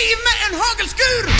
i med en hagelskur!